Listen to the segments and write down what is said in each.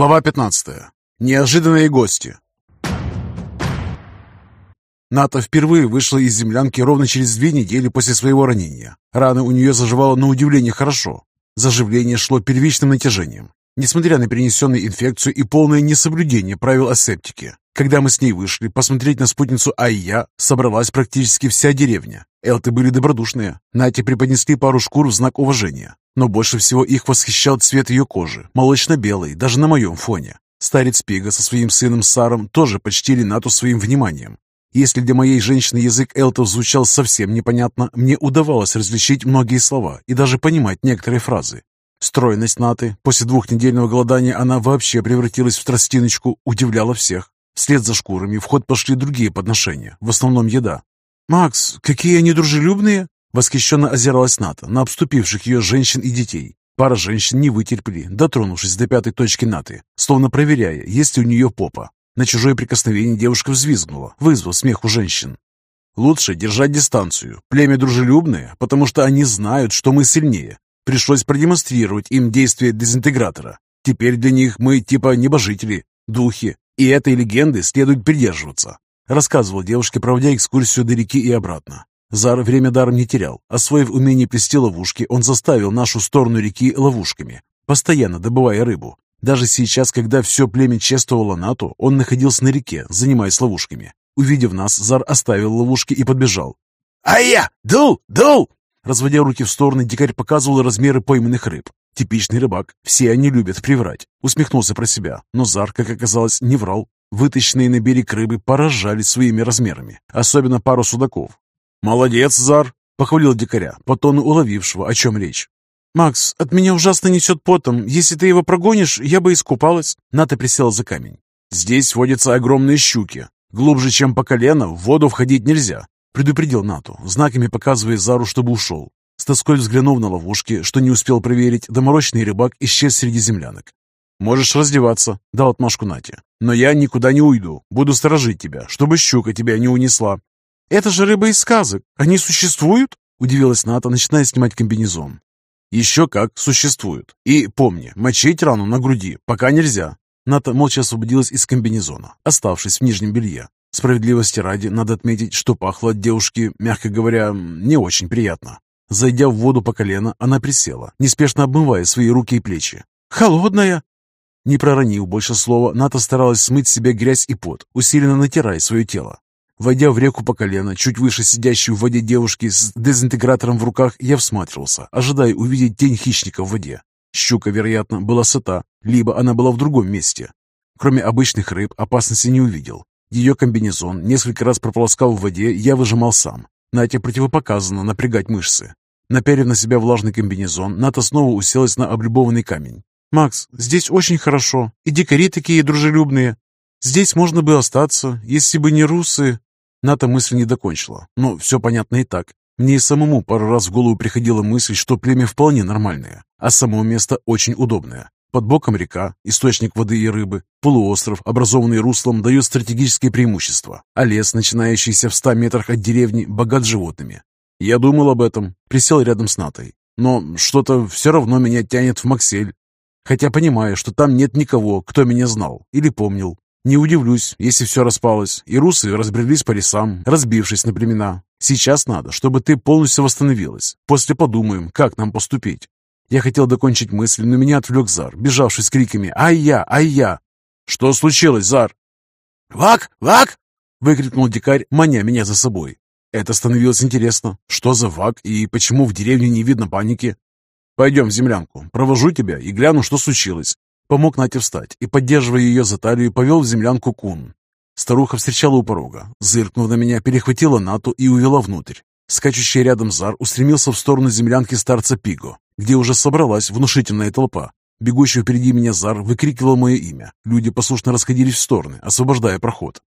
Глава 15. Неожиданные гости. Ната впервые вышла из землянки ровно через две недели после своего ранения. Рана у нее заживала на удивление хорошо. Заживление шло первичным натяжением. Несмотря на перенесенную инфекцию и полное несоблюдение правил асептики, когда мы с ней вышли посмотреть на спутницу Айя, собралась практически вся деревня. Элты были добродушные. Нате преподнесли пару шкур в знак уважения. Но больше всего их восхищал цвет ее кожи, молочно-белый, даже на моем фоне. Старец Пига со своим сыном Саром тоже почтили Нату своим вниманием. Если для моей женщины язык элтов звучал совсем непонятно, мне удавалось различить многие слова и даже понимать некоторые фразы. Стройность Наты, после двухнедельного голодания она вообще превратилась в тростиночку, удивляла всех. Вслед за шкурами в ход пошли другие подношения, в основном еда. «Макс, какие они дружелюбные!» Восхищенно озиралась Ната на обступивших ее женщин и детей. Пара женщин не вытерпели, дотронувшись до пятой точки Наты, словно проверяя, есть ли у нее попа. На чужое прикосновение девушка взвизгнула, вызвав смех у женщин. «Лучше держать дистанцию. Племя дружелюбное, потому что они знают, что мы сильнее. Пришлось продемонстрировать им действие дезинтегратора. Теперь для них мы типа небожители, духи, и этой легенды следует придерживаться», рассказывал девушке, проводя экскурсию до реки и обратно. Зар время даром не терял. Освоив умение плести ловушки, он заставил нашу сторону реки ловушками, постоянно добывая рыбу. Даже сейчас, когда все племя чествовало НАТО, он находился на реке, занимаясь ловушками. Увидев нас, Зар оставил ловушки и подбежал. «Ай-я! Дул! Дул!» Разводя руки в стороны, дикарь показывал размеры пойманных рыб. Типичный рыбак. Все они любят приврать. Усмехнулся про себя. Но Зар, как оказалось, не врал. Вытащенные на берег рыбы поражали своими размерами. Особенно пару судаков. «Молодец, Зар!» — похвалил дикаря, по тону уловившего, о чем речь. «Макс, от меня ужасно несет потом. Если ты его прогонишь, я бы искупалась». Ната присела за камень. «Здесь водятся огромные щуки. Глубже, чем по колено, в воду входить нельзя», — предупредил Нату, знаками показывая Зару, чтобы ушел. С тоской взглянув на ловушки, что не успел проверить, доморощенный рыбак исчез среди землянок. «Можешь раздеваться», — дал отмашку Нате. «Но я никуда не уйду. Буду сторожить тебя, чтобы щука тебя не унесла». «Это же рыба из сказок. Они существуют?» — удивилась Ната, начиная снимать комбинезон. «Еще как существуют. И помни, мочить рану на груди пока нельзя». Ната молча освободилась из комбинезона, оставшись в нижнем белье. Справедливости ради, надо отметить, что пахло от девушки, мягко говоря, не очень приятно. Зайдя в воду по колено, она присела, неспешно обмывая свои руки и плечи. «Холодная!» Не проронив больше слова, Ната старалась смыть с себя грязь и пот, усиленно натирая свое тело. Войдя в реку по колено, чуть выше сидящей в воде девушки с дезинтегратором в руках, я всматривался, ожидая увидеть тень хищника в воде. Щука, вероятно, была сыта, либо она была в другом месте. Кроме обычных рыб, опасности не увидел. Ее комбинезон, несколько раз прополоскал в воде, я выжимал сам. Нате противопоказано напрягать мышцы. Наперев на себя влажный комбинезон, Ната снова уселась на облюбованный камень. «Макс, здесь очень хорошо, и дикари такие дружелюбные. Здесь можно бы остаться, если бы не русы...» Ната мысль не докончила, но все понятно и так. Мне и самому пару раз в голову приходила мысль, что племя вполне нормальное, а само место очень удобное. Под боком река, источник воды и рыбы, полуостров, образованный руслом, дает стратегические преимущества, а лес, начинающийся в ста метрах от деревни, богат животными. Я думал об этом, присел рядом с Натой, но что-то все равно меня тянет в Максель. Хотя понимаю, что там нет никого, кто меня знал или помнил, не удивлюсь, если все распалось, и русы разбрелись по лесам, разбившись на племена. Сейчас надо, чтобы ты полностью восстановилась. После подумаем, как нам поступить. Я хотел докончить мысль, но меня отвлек Зар, бежавший с криками «Ай-я! Ай-я!» «Что случилось, Зар?» «Вак! Вак!» — выкрикнул дикарь, маня меня за собой. Это становилось интересно. Что за вак и почему в деревне не видно паники? «Пойдем в землянку, провожу тебя и гляну, что случилось. Помог Нате встать и, поддерживая ее за талию, повел в землянку кун. Старуха встречала у порога. Зыркнув на меня, перехватила Нату и увела внутрь. Скачущий рядом Зар устремился в сторону землянки старца Пиго, где уже собралась внушительная толпа. Бегущий впереди меня Зар выкрикивал мое имя. Люди послушно расходились в стороны, освобождая проход.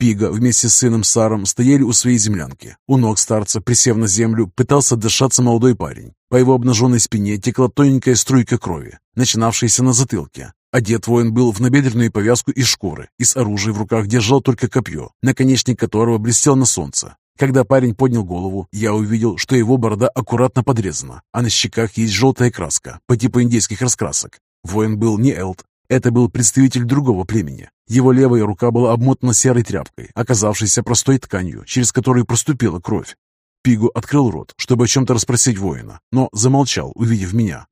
Пига вместе с сыном Саром стояли у своей землянки. У ног старца, присев на землю, пытался дышаться молодой парень. По его обнаженной спине текла тоненькая струйка крови, начинавшаяся на затылке. Одет воин был в набедренную повязку из шкуры и с оружием в руках держал только копье, наконечник которого блестел на солнце. Когда парень поднял голову, я увидел, что его борода аккуратно подрезана, а на щеках есть желтая краска, по типу индейских раскрасок. Воин был не элт, Это был представитель другого племени. Его левая рука была обмотана серой тряпкой, оказавшейся простой тканью, через которую проступила кровь. Пигу открыл рот, чтобы о чем-то расспросить воина, но замолчал, увидев меня.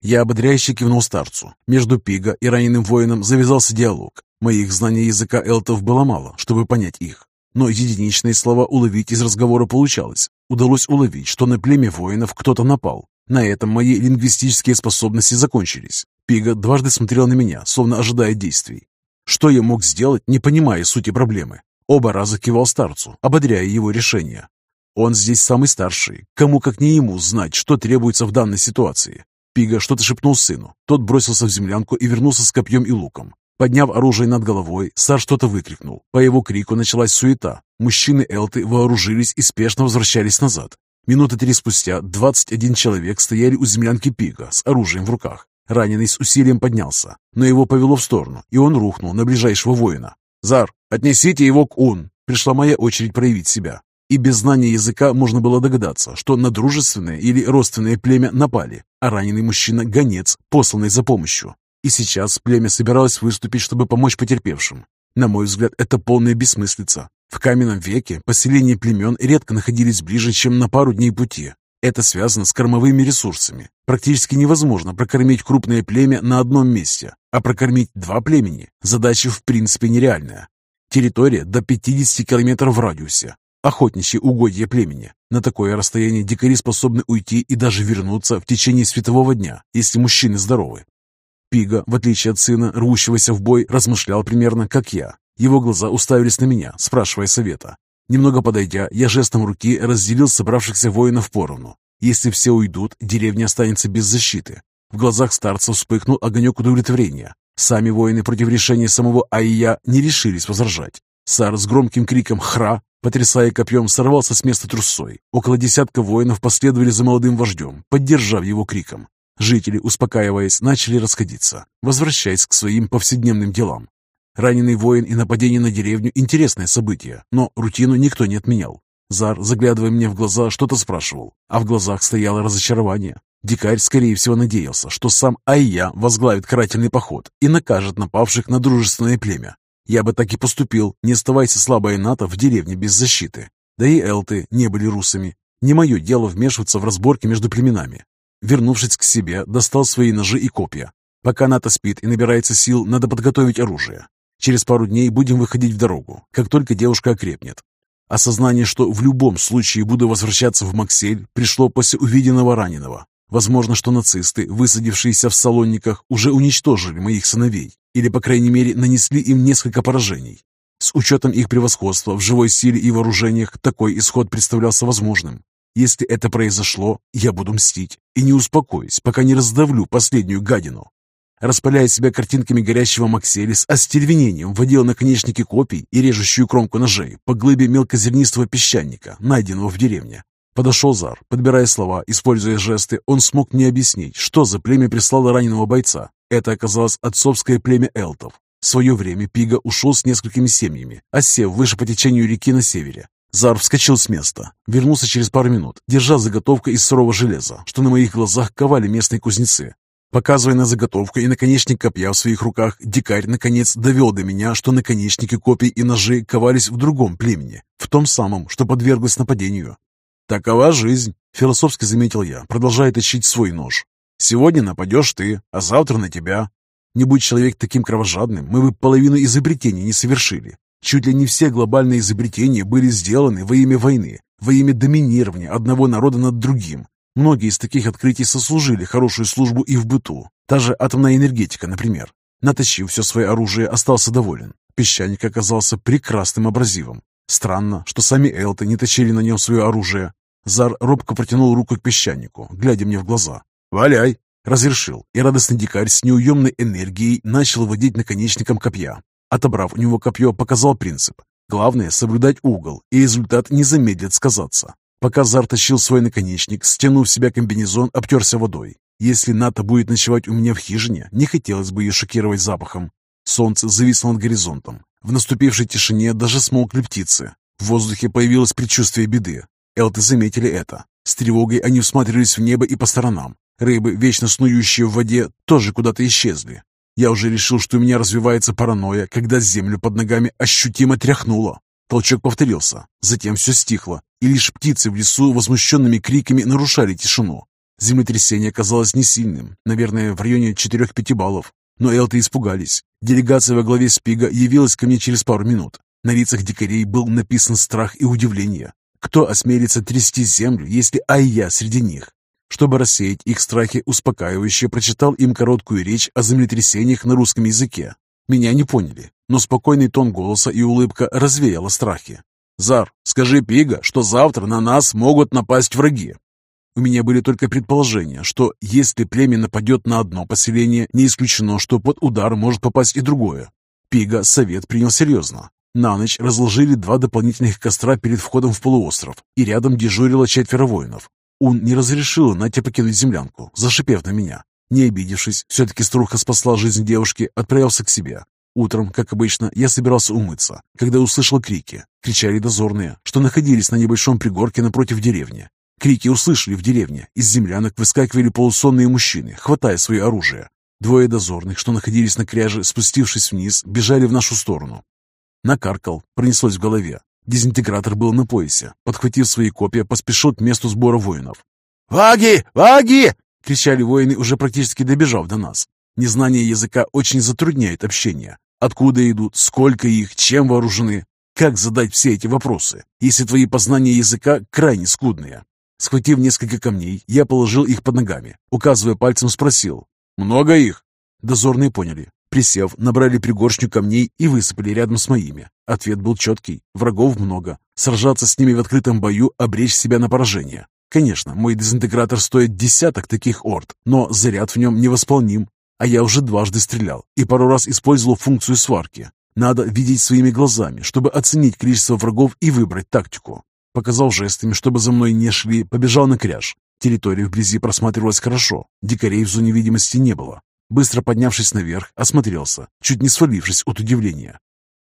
Я ободряюще кивнул старцу. Между Пига и раненым воином завязался диалог. Моих знаний языка элтов было мало, чтобы понять их. Но единичные слова уловить из разговора получалось. Удалось уловить, что на племя воинов кто-то напал. На этом мои лингвистические способности закончились. Пига дважды смотрел на меня, словно ожидая действий. Что я мог сделать, не понимая сути проблемы? Оба раза кивал старцу, ободряя его решение. Он здесь самый старший. Кому как не ему знать, что требуется в данной ситуации. Пига что-то шепнул сыну. Тот бросился в землянку и вернулся с копьем и луком. Подняв оружие над головой, Сар что-то выкрикнул. По его крику началась суета. Мужчины Элты вооружились и спешно возвращались назад. Минуты три спустя 21 человек стояли у землянки Пига с оружием в руках. Раненый с усилием поднялся, но его повело в сторону, и он рухнул на ближайшего воина. «Зар, отнесите его к Ун!» Пришла моя очередь проявить себя. И без знания языка можно было догадаться, что на дружественное или родственное племя напали, а раненый мужчина – гонец, посланный за помощью. И сейчас племя собиралось выступить, чтобы помочь потерпевшим. На мой взгляд, это полная бессмыслица. В каменном веке поселения племен редко находились ближе, чем на пару дней пути. Это связано с кормовыми ресурсами. Практически невозможно прокормить крупное племя на одном месте, а прокормить два племени – задача в принципе нереальная. Территория до 50 километров в радиусе, охотничьи угодья племени. На такое расстояние дикари способны уйти и даже вернуться в течение светового дня, если мужчины здоровы. Пига, в отличие от сына, рвущегося в бой, размышлял примерно как я. Его глаза уставились на меня, спрашивая совета. Немного подойдя, я жестом руки разделил собравшихся воинов поровну. Если все уйдут, деревня останется без защиты. В глазах старца вспыхнул огонек удовлетворения. Сами воины против решения самого Айя не решились возражать. Сар с громким криком «Хра!» Потрясая копьем, сорвался с места трусой. Около десятка воинов последовали за молодым вождем, поддержав его криком. Жители, успокаиваясь, начали расходиться, возвращаясь к своим повседневным делам. Раненый воин и нападение на деревню – интересное событие, но рутину никто не отменял. Зар, заглядывая мне в глаза, что-то спрашивал, а в глазах стояло разочарование. Дикарь, скорее всего, надеялся, что сам Айя возглавит карательный поход и накажет напавших на дружественное племя. Я бы так и поступил, не оставайся слабая НАТО в деревне без защиты. Да и элты не были русами. Не мое дело вмешиваться в разборки между племенами. Вернувшись к себе, достал свои ножи и копья. Пока НАТО спит и набирается сил, надо подготовить оружие. Через пару дней будем выходить в дорогу, как только девушка окрепнет. Осознание, что в любом случае буду возвращаться в Максель, пришло после увиденного раненого. Возможно, что нацисты, высадившиеся в Салонниках, уже уничтожили моих сыновей или, по крайней мере, нанесли им несколько поражений. С учетом их превосходства в живой силе и вооружениях, такой исход представлялся возможным. Если это произошло, я буду мстить и не успокоюсь, пока не раздавлю последнюю гадину. Распаляя себя картинками горящего Максели с остервенением водил наконечники копий и режущую кромку ножей по глыбе мелкозернистого песчаника, найденного в деревне. Подошел Зар, подбирая слова, используя жесты, он смог мне объяснить, что за племя прислало раненого бойца. Это оказалось отцовское племя элтов. В свое время Пига ушел с несколькими семьями, осев выше по течению реки на севере. Зар вскочил с места, вернулся через пару минут, держа заготовку из сырого железа, что на моих глазах ковали местные кузнецы. Показывая на заготовку и наконечник копья в своих руках, дикарь наконец довел до меня, что наконечники копий и ножи ковались в другом племени, в том самом, что подверглось нападению. «Такова жизнь», — философски заметил я, продолжая точить свой нож. Сегодня нападешь ты, а завтра на тебя. Не будь человек таким кровожадным, мы бы половину изобретений не совершили. Чуть ли не все глобальные изобретения были сделаны во имя войны, во имя доминирования одного народа над другим. Многие из таких открытий сослужили хорошую службу и в быту. Та же атомная энергетика, например. Натащив все свое оружие, остался доволен. Песчаник оказался прекрасным абразивом. Странно, что сами элты не точили на нем свое оружие. Зар робко протянул руку к песчанику, глядя мне в глаза. «Валяй!» — разрешил, и радостный дикарь с неуемной энергией начал водить наконечником копья. Отобрав у него копье, показал принцип. Главное — соблюдать угол, и результат не замедлит сказаться. Пока Зар тащил свой наконечник, стянув в себя комбинезон, обтерся водой. Если Ната будет ночевать у меня в хижине, не хотелось бы ее шокировать запахом. Солнце зависло над горизонтом. В наступившей тишине даже смолкли птицы. В воздухе появилось предчувствие беды. Элты заметили это. С тревогой они всматривались в небо и по сторонам. Рыбы, вечно снующие в воде, тоже куда-то исчезли. Я уже решил, что у меня развивается паранойя, когда землю под ногами ощутимо тряхнуло. Толчок повторился, затем все стихло, и лишь птицы в лесу возмущенными криками нарушали тишину. Землетрясение казалось не сильным, наверное, в районе 4-5 баллов. Но элты испугались. Делегация во главе Спига явилась ко мне через пару минут. На лицах дикарей был написан страх и удивление. Кто осмелится трясти землю, если Айя среди них? Чтобы рассеять их страхи, успокаивающе прочитал им короткую речь о землетрясениях на русском языке. Меня не поняли, но спокойный тон голоса и улыбка развеяла страхи. «Зар, скажи Пига, что завтра на нас могут напасть враги. У меня были только предположения, что если племя нападет на одно поселение, не исключено, что под удар может попасть и другое. Пига совет принял серьезно. На ночь разложили два дополнительных костра перед входом в полуостров, и рядом дежурило четверо воинов. Он не разрешил Нате покинуть землянку, зашипев на меня. Не обидевшись, все-таки старуха спасла жизнь девушки, отправился к себе. Утром, как обычно, я собирался умыться, когда услышал крики. Кричали дозорные, что находились на небольшом пригорке напротив деревни. Крики услышали в деревне. Из землянок выскакивали полусонные мужчины, хватая свое оружие. Двое дозорных, что находились на кряже, спустившись вниз, бежали в нашу сторону. Накаркал, пронеслось в голове. Дезинтегратор был на поясе. Подхватив свои копья, поспешил к месту сбора воинов. «Ваги! Ваги!» — кричали воины, уже практически добежав до нас. Незнание языка очень затрудняет общение. Откуда идут, сколько их, чем вооружены? Как задать все эти вопросы, если твои познания языка крайне скудные? Схватив несколько камней, я положил их под ногами. Указывая пальцем, спросил. «Много их?» Дозорные поняли. Присев, набрали пригоршню камней и высыпали рядом с моими. Ответ был четкий. Врагов много. Сражаться с ними в открытом бою, обречь себя на поражение. Конечно, мой дезинтегратор стоит десяток таких орд, но заряд в нем невосполним. А я уже дважды стрелял и пару раз использовал функцию сварки. Надо видеть своими глазами, чтобы оценить количество врагов и выбрать тактику. Показал жестами, чтобы за мной не шли, побежал на кряж. Территория вблизи просматривалась хорошо, дикарей в зоне видимости не было. Быстро поднявшись наверх, осмотрелся, чуть не свалившись от удивления.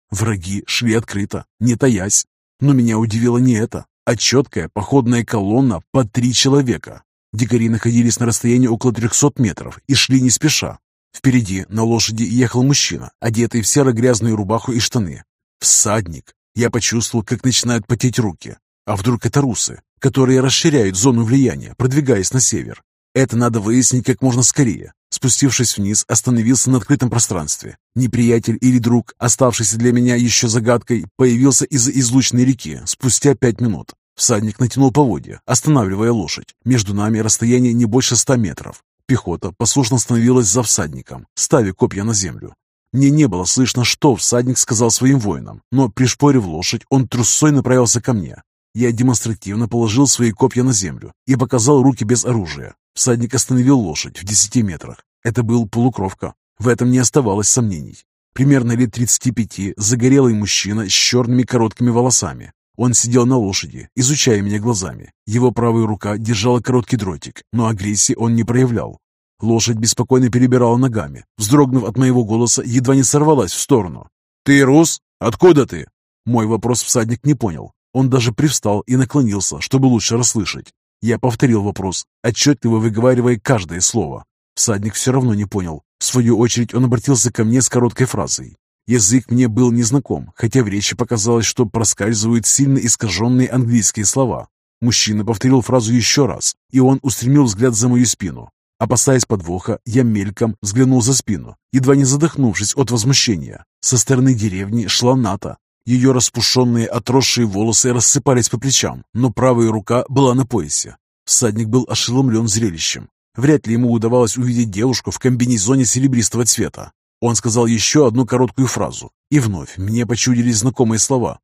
Враги шли открыто, не таясь. Но меня удивило не это, а четкая походная колонна по три человека. Дикари находились на расстоянии около 300 метров и шли не спеша. Впереди на лошади ехал мужчина, одетый в серо-грязную рубаху и штаны. Всадник. Я почувствовал, как начинают потеть руки. А вдруг это русы, которые расширяют зону влияния, продвигаясь на север? Это надо выяснить как можно скорее. Спустившись вниз, остановился на открытом пространстве. Неприятель или друг, оставшийся для меня еще загадкой, появился из-за излучной реки спустя пять минут. Всадник натянул поводья, останавливая лошадь. Между нами расстояние не больше ста метров. Пехота послушно становилась за всадником, ставя копья на землю. Мне не было слышно, что всадник сказал своим воинам, но, пришпорив лошадь, он трусцой направился ко мне. Я демонстративно положил свои копья на землю и показал руки без оружия. Всадник остановил лошадь в десяти метрах. Это был полукровка. В этом не оставалось сомнений. Примерно лет 35, загорелый мужчина с черными короткими волосами. Он сидел на лошади, изучая меня глазами. Его правая рука держала короткий дротик, но агрессии он не проявлял. Лошадь беспокойно перебирала ногами. Вздрогнув от моего голоса, едва не сорвалась в сторону. «Ты рус? Откуда ты?» Мой вопрос всадник не понял. Он даже привстал и наклонился, чтобы лучше расслышать. Я повторил вопрос, отчетливо выговаривая каждое слово. Всадник все равно не понял. В свою очередь он обратился ко мне с короткой фразой. Язык мне был незнаком, хотя в речи показалось, что проскальзывают сильно искаженные английские слова. Мужчина повторил фразу еще раз, и он устремил взгляд за мою спину. Опасаясь подвоха, я мельком взглянул за спину, едва не задохнувшись от возмущения. Со стороны деревни шла Ната, ее распушенные, отросшие волосы рассыпались по плечам, но правая рука была на поясе. Всадник был ошеломлен зрелищем. Вряд ли ему удавалось увидеть девушку в комбинезоне серебристого цвета. Он сказал еще одну короткую фразу, и вновь мне почудились знакомые слова.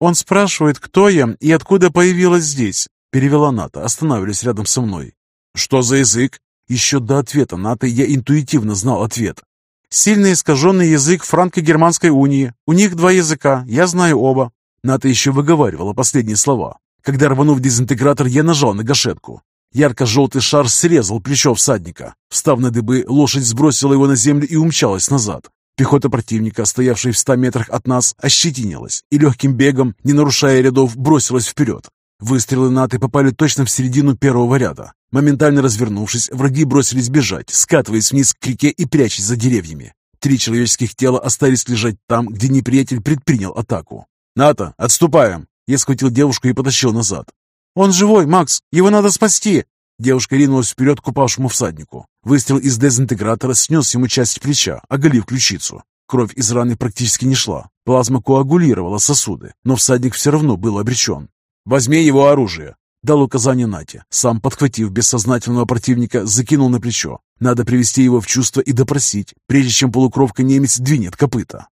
«Он спрашивает, кто я и откуда появилась здесь», — перевела Ната, останавливаясь рядом со мной. «Что за язык?» Еще до ответа Ната я интуитивно знал ответ. Сильно искаженный язык франко-германской унии. У них два языка, я знаю оба. Ната еще выговаривала последние слова. Когда рванув дезинтегратор, я нажал на гашетку. Ярко-желтый шар срезал плечо всадника. Встав на дыбы, лошадь сбросила его на землю и умчалась назад. Пехота противника, стоявшая в ста метрах от нас, ощетинилась и легким бегом, не нарушая рядов, бросилась вперед. Выстрелы Наты попали точно в середину первого ряда. Моментально развернувшись, враги бросились бежать, скатываясь вниз к реке и прячась за деревьями. Три человеческих тела остались лежать там, где неприятель предпринял атаку. «Ната, отступаем!» Я схватил девушку и потащил назад. «Он живой, Макс! Его надо спасти!» Девушка ринулась вперед к упавшему всаднику. Выстрел из дезинтегратора снес ему часть плеча, оголив ключицу. Кровь из раны практически не шла. Плазма коагулировала сосуды, но всадник все равно был обречен. «Возьми его оружие!» Дал указание Нате. Сам, подхватив бессознательного противника, закинул на плечо. Надо привести его в чувство и допросить, прежде чем полукровка немец двинет копыта.